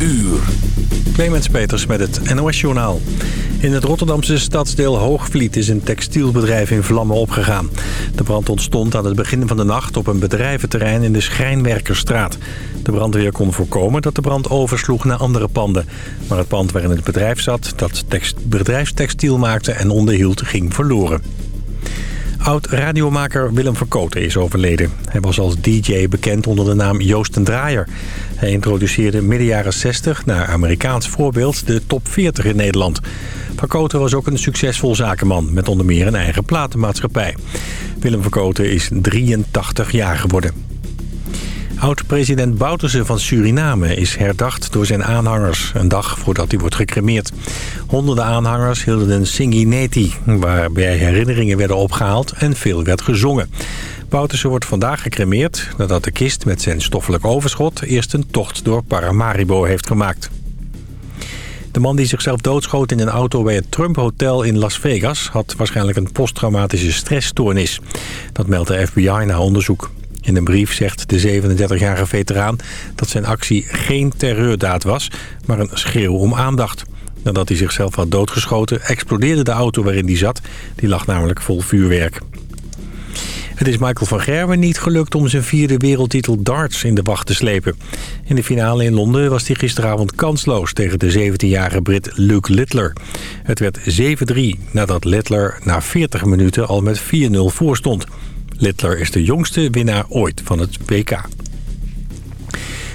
uur. Clemens Peters met het NOS-journaal. In het Rotterdamse stadsdeel Hoogvliet is een textielbedrijf in vlammen opgegaan. De brand ontstond aan het begin van de nacht op een bedrijventerrein in de Schrijnwerkerstraat. De brandweer kon voorkomen dat de brand oversloeg naar andere panden. Maar het pand waarin het bedrijf zat, dat bedrijfstextiel maakte en onderhield, ging verloren. Oud-radiomaker Willem Verkoten is overleden. Hij was als DJ bekend onder de naam Joost en Draaier. Hij introduceerde midden jaren 60, naar Amerikaans voorbeeld, de top 40 in Nederland. Verkoten was ook een succesvol zakenman, met onder meer een eigen platenmaatschappij. Willem Verkoten is 83 jaar geworden. Oud-president Bouterse van Suriname is herdacht door zijn aanhangers... een dag voordat hij wordt gecremeerd. Honderden aanhangers hielden een singineti... waarbij herinneringen werden opgehaald en veel werd gezongen. Bouterse wordt vandaag gecremeerd... nadat de kist met zijn stoffelijk overschot... eerst een tocht door Paramaribo heeft gemaakt. De man die zichzelf doodschoot in een auto bij het Trump Hotel in Las Vegas... had waarschijnlijk een posttraumatische stressstoornis. Dat meldt de FBI na onderzoek. In een brief zegt de 37-jarige veteraan dat zijn actie geen terreurdaad was, maar een schreeuw om aandacht. Nadat hij zichzelf had doodgeschoten, explodeerde de auto waarin hij zat. Die lag namelijk vol vuurwerk. Het is Michael van Gerwen niet gelukt om zijn vierde wereldtitel darts in de wacht te slepen. In de finale in Londen was hij gisteravond kansloos tegen de 17-jarige Brit Luke Littler. Het werd 7-3 nadat Littler na 40 minuten al met 4-0 voor stond. Littler is de jongste winnaar ooit van het WK.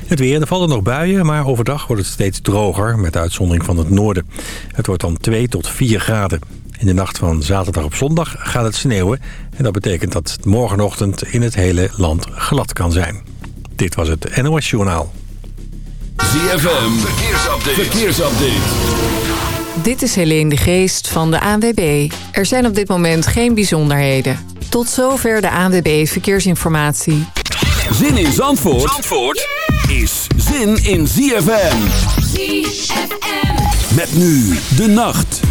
Het weer, er vallen nog buien, maar overdag wordt het steeds droger... met uitzondering van het noorden. Het wordt dan 2 tot 4 graden. In de nacht van zaterdag op zondag gaat het sneeuwen... en dat betekent dat het morgenochtend in het hele land glad kan zijn. Dit was het NOS Journaal. ZFM, verkeersupdate. verkeersupdate. Dit is Helene de Geest van de ANWB. Er zijn op dit moment geen bijzonderheden. Tot zover de ANWB Verkeersinformatie. Zin in Zandvoort, Zandvoort is zin in ZFM. ZFM. Met nu de nacht.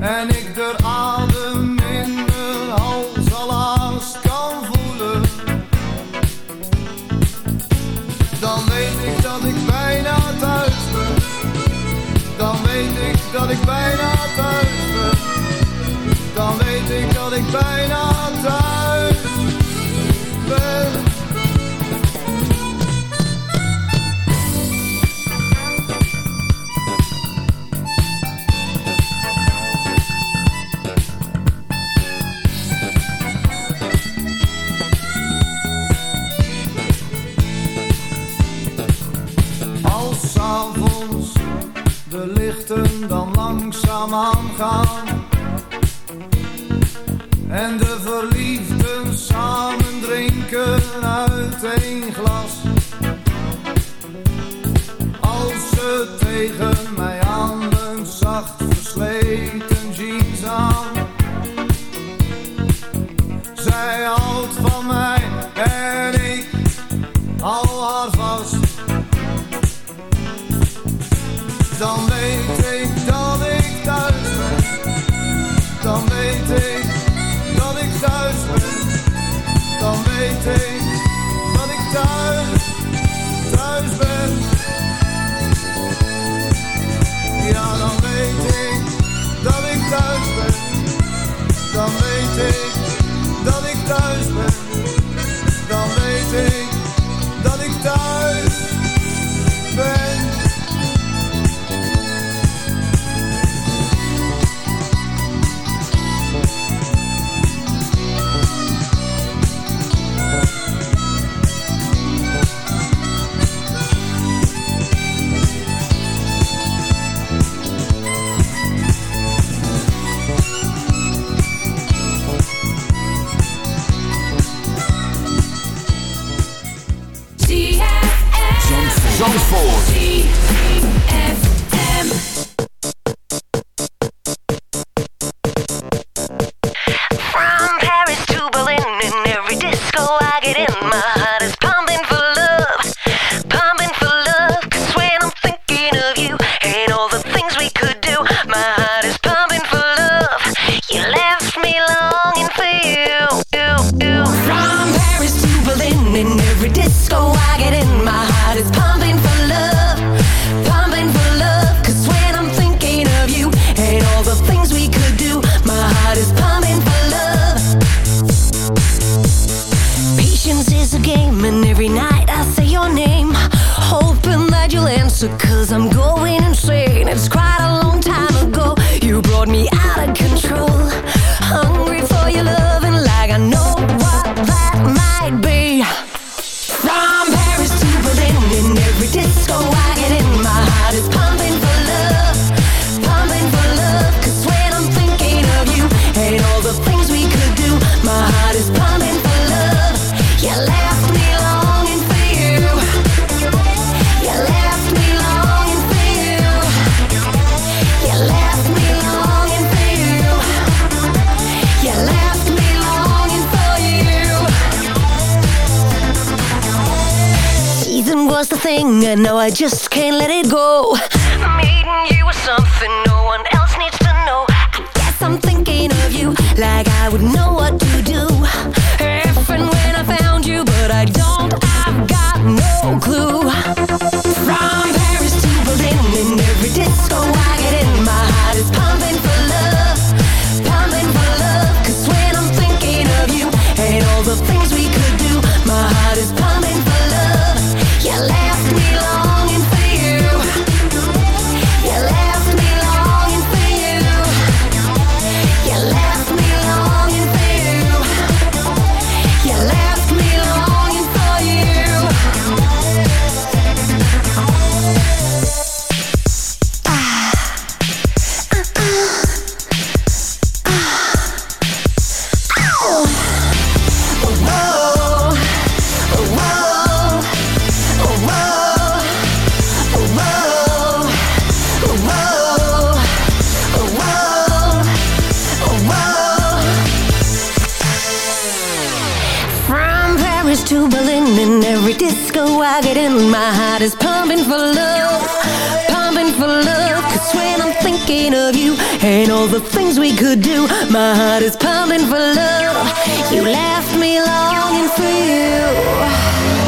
En something no one else needs to know. I guess I'm thinking of you like I would know what to do. the things we could do. My heart is pounding for love. You left me longing for you.